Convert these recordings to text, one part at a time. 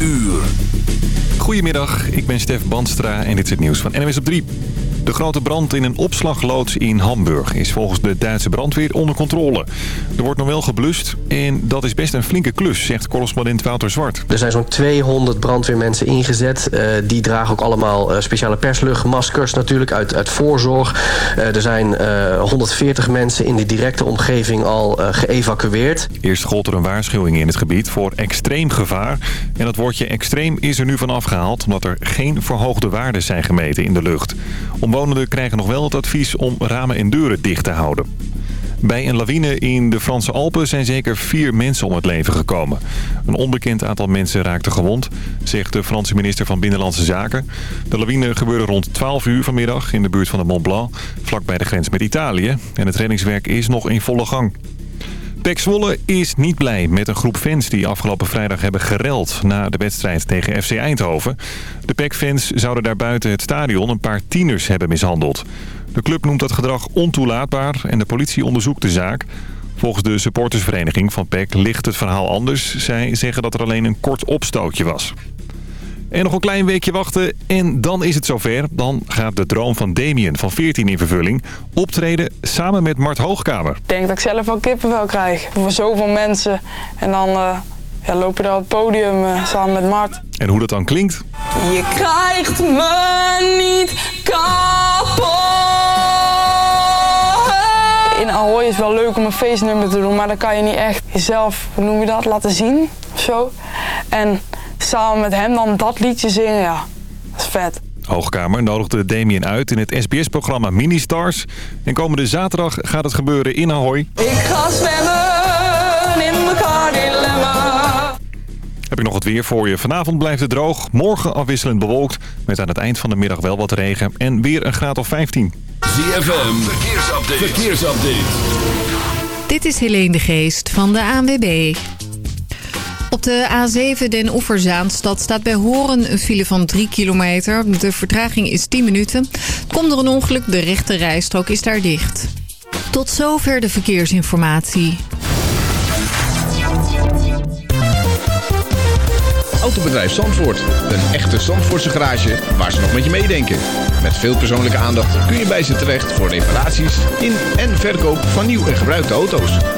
uur. Goedemiddag, ik ben Stef Banstra en dit is het nieuws van NWS op 3. De grote brand in een opslagloods in Hamburg is volgens de Duitse brandweer onder controle. Er wordt nog wel geblust en dat is best een flinke klus, zegt correspondent Wouter Zwart. Er zijn zo'n 200 brandweermensen ingezet. Uh, die dragen ook allemaal uh, speciale persluchtmaskers natuurlijk uit, uit voorzorg. Uh, er zijn 140 mensen in de directe omgeving al geëvacueerd. Eerst gold er een waarschuwing in het gebied voor extreem gevaar. En dat woordje extreem is er nu van afgehaald omdat er geen verhoogde waarden zijn gemeten in de lucht. Omwonenden krijgen nog wel het advies om ramen en deuren dicht te houden. Bij een lawine in de Franse Alpen zijn zeker vier mensen om het leven gekomen. Een onbekend aantal mensen raakte gewond, zegt de Franse minister van Binnenlandse Zaken. De lawine gebeurde rond 12 uur vanmiddag in de buurt van de Mont Blanc, vlakbij de grens met Italië. En het reddingswerk is nog in volle gang. Pek Zwolle is niet blij met een groep fans die afgelopen vrijdag hebben gereld na de wedstrijd tegen FC Eindhoven. De Pek-fans zouden daar buiten het stadion een paar tieners hebben mishandeld. De club noemt dat gedrag ontoelaatbaar en de politie onderzoekt de zaak. Volgens de supportersvereniging van PEC ligt het verhaal anders. Zij zeggen dat er alleen een kort opstootje was. En nog een klein weekje wachten en dan is het zover. Dan gaat de droom van Damien van 14 in vervulling optreden samen met Mart Hoogkamer. Ik denk dat ik zelf wel kippenvel krijg voor zoveel mensen. En dan uh, ja, lopen we daar op het podium uh, samen met Mart. En hoe dat dan klinkt? Je krijgt me niet kapot. In Ahoy is wel leuk om een feestnummer te doen, maar dan kan je niet echt jezelf, hoe noem je dat, laten zien of zo. En samen met hem dan dat liedje zingen, ja, dat is vet. Hoogkamer nodigde Damien uit in het SBS-programma Ministars. En komende zaterdag gaat het gebeuren in Ahoy. Ik ga zwemmen in mijn dilemma. Heb ik nog het weer voor je. Vanavond blijft het droog. Morgen afwisselend bewolkt. Met aan het eind van de middag wel wat regen. En weer een graad of 15. ZFM. Verkeersupdate. Verkeersupdate. Dit is Helene de Geest van de ANWB. Op de A7 Den Oeverzaanstad staat bij Horen een file van 3 kilometer. De vertraging is 10 minuten. Komt er een ongeluk, de rechte rijstrook is daar dicht. Tot zover de verkeersinformatie. Autobedrijf Zandvoort. Een echte Zandvoortse garage waar ze nog met je meedenken. Met veel persoonlijke aandacht kun je bij ze terecht voor reparaties in en verkoop van nieuw en gebruikte auto's.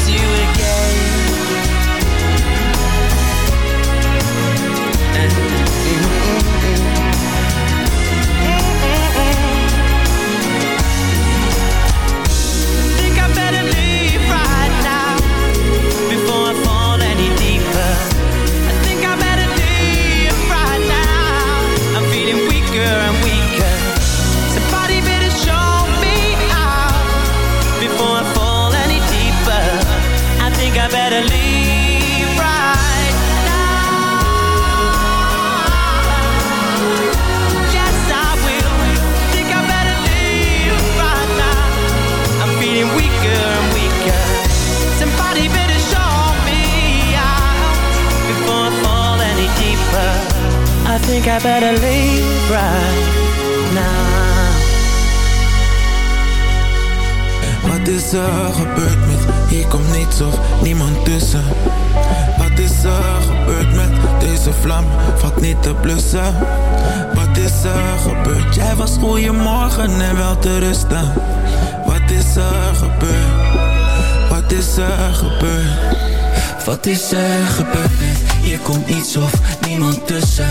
is er gebeurd met? Hier komt niets of niemand tussen.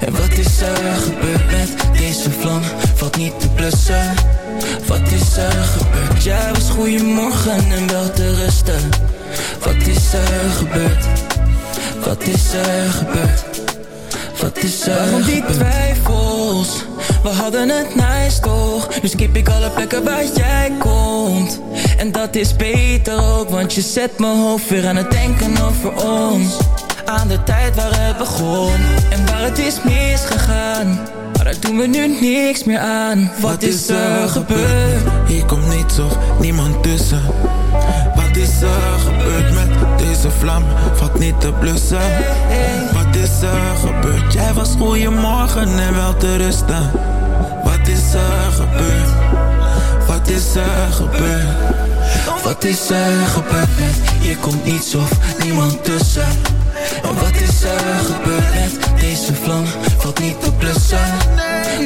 En wat is er gebeurd met Deze vlam? Valt niet te blussen. Wat is er gebeurd? Jij was goeiemorgen en wel te rusten. Wat is er gebeurd? Wat is er gebeurd? Wat is er Waarom die gebeurd? twijfels? We hadden het nice toch? Nu skip ik alle plekken waar jij komt Dat is beter ook Want je zet mijn hoofd weer aan het denken over ons. Aan de tijd waar het begon En waar het is misgegaan. Maar daar doen we nu niks meer aan. Wat, is er gebeurd? Hier komt niets of niemand tussen. Wat is er gebeurd met deze vlam? Valt niet te blussen. Wat is er gebeurd? Jij was goeiemorgen en wel te rusten. Wat is er gebeurd? Wat is er gebeurd Wat is er gebeurd met Hier komt niets of niemand tussen. En wat is er gebeurd met Deze vlam? Valt niet te blussen.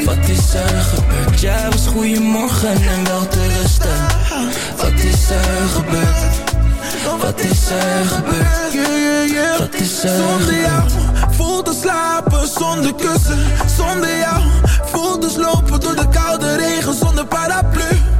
Wat is er gebeurd? Jij was goeiemorgen en wel te rusten. Wat is er gebeurd? Wat is er gebeurd? Wat is er Zonder jou voel te slapen zonder kussen. Zonder jou voel te slopen door de koude regen zonder paraplu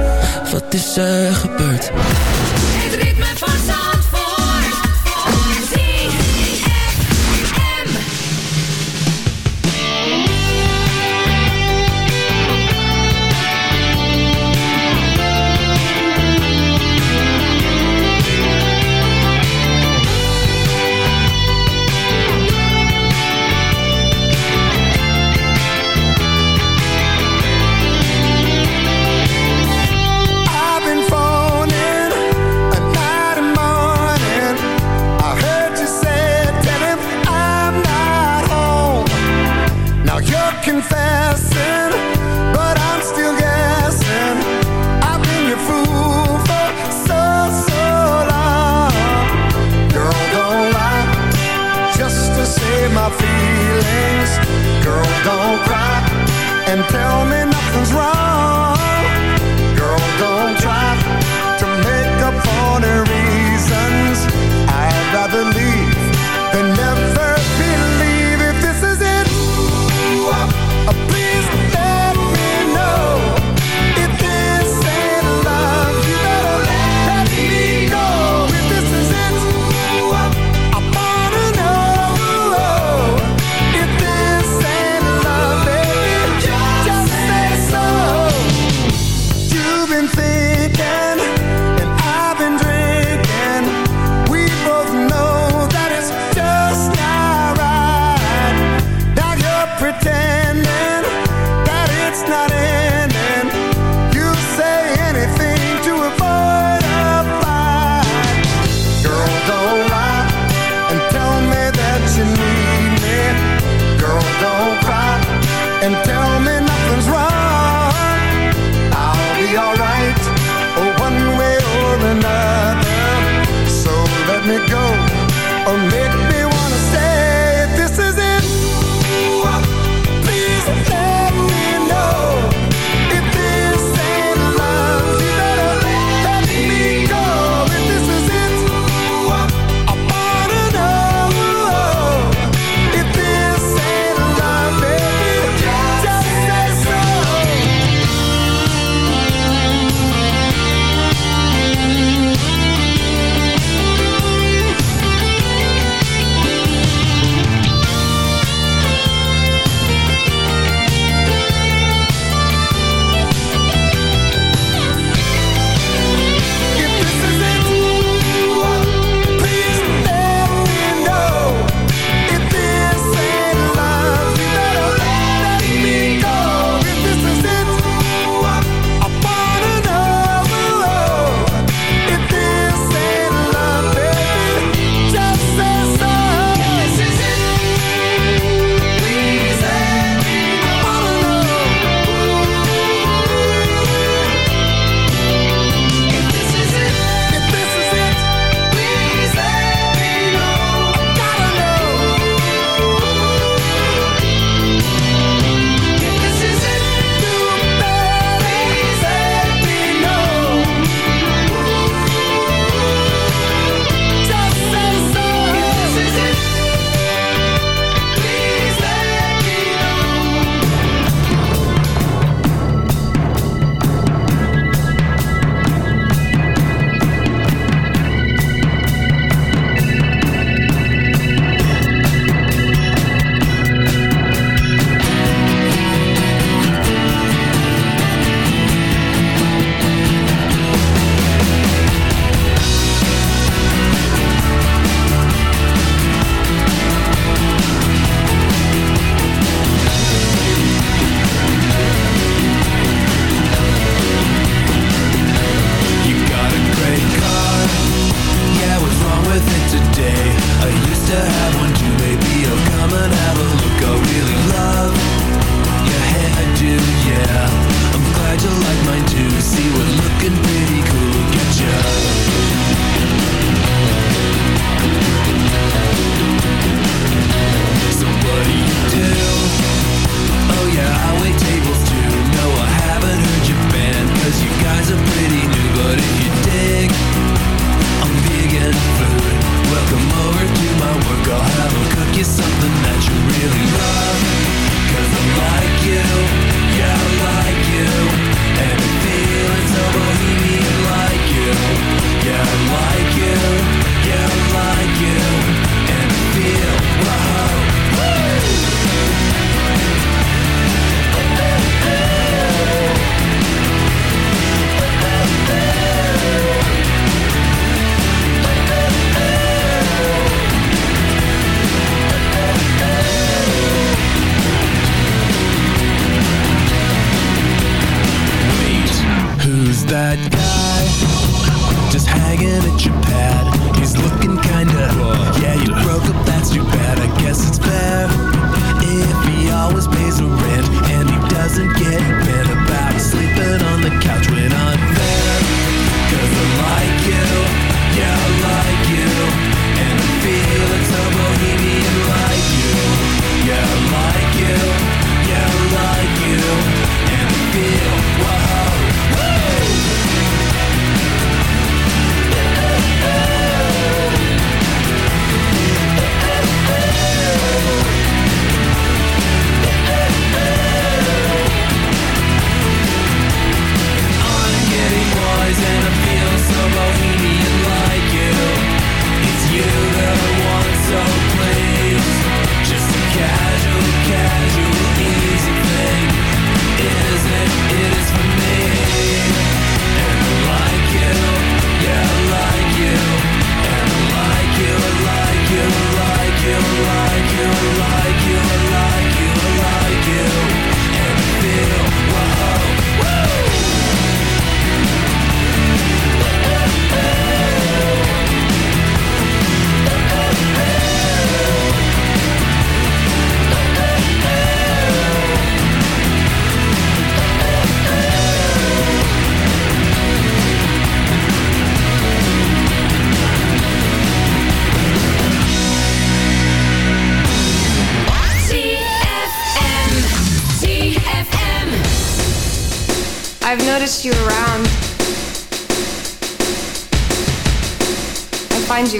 Wat is er gebeurd Het ritme van Zandvoort. Make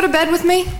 go to bed with me?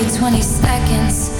20, 20 seconds,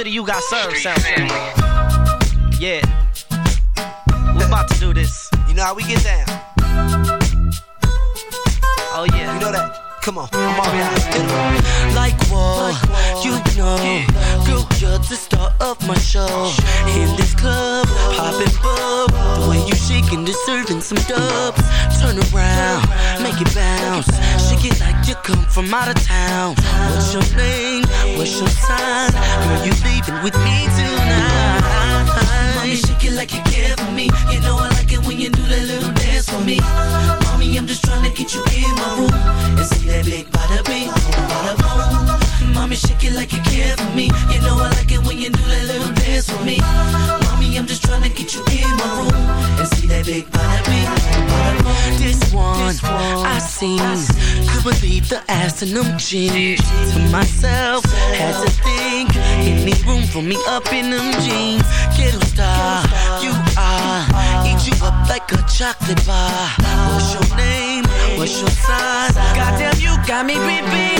To the You Got Served sound family. Yeah. We're about to do this. You know how we get down. Oh, yeah. You know that? Come on, I'm already out. Like what? You know, girl, you're the star of my show. In this club, popping bub. The shaking, deserving some dubs. Turn around, make it bounce. Shake it like you come from out of town. What's your name? What's your sign? Girl, you leaving with me tonight. Mommy, shake it like you care for me. You know I like it when you do that little dance for me. Mommy, I'm just trying to get you in my room and see that big bada bing, bada boom. Mommy, shake it like you care for me. You know I like it when you do that little dance for me. Just trying to get you in my room and see that big boom, bada boom. This one, I seen. Could believe the ass in them jeans. To myself, had to think. Any room for me up in them jeans? Ghetto star, you are. Eat you up like a chocolate bar. What's your name? What's your size? Goddamn, you got me repeating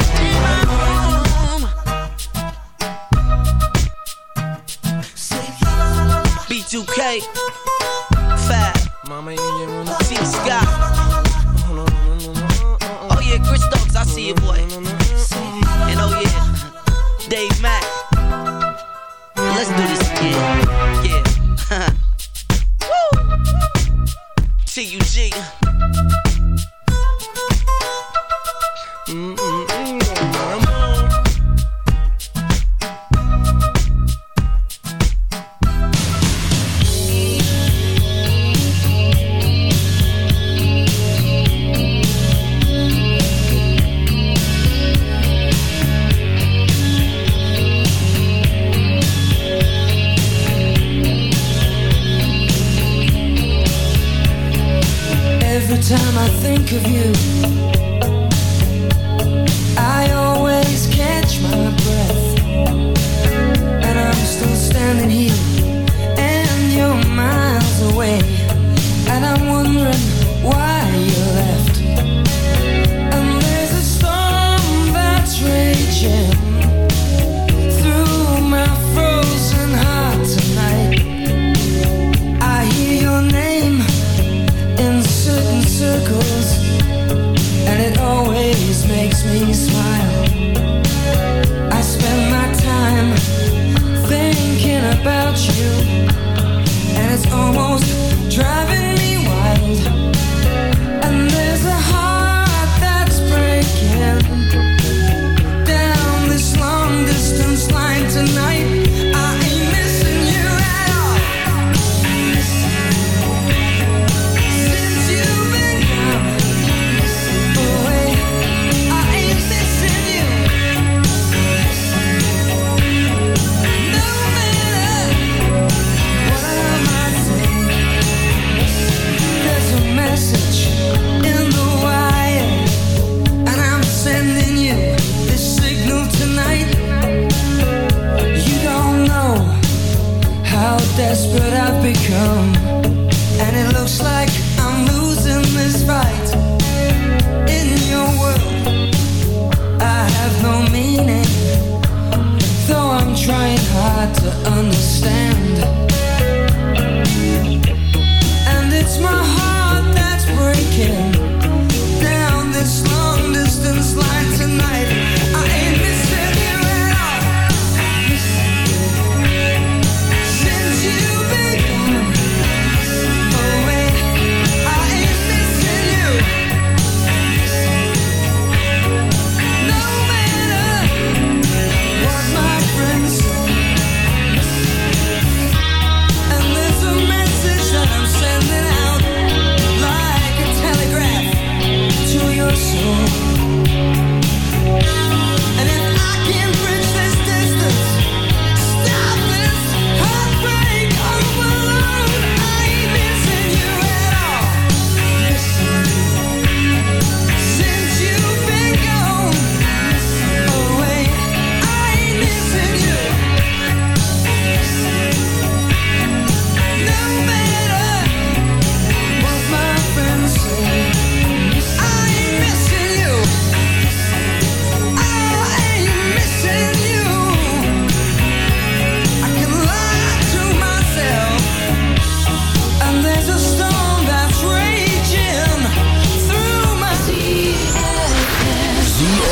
B2K, Fab, Mama, you T Scott.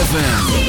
ZFM.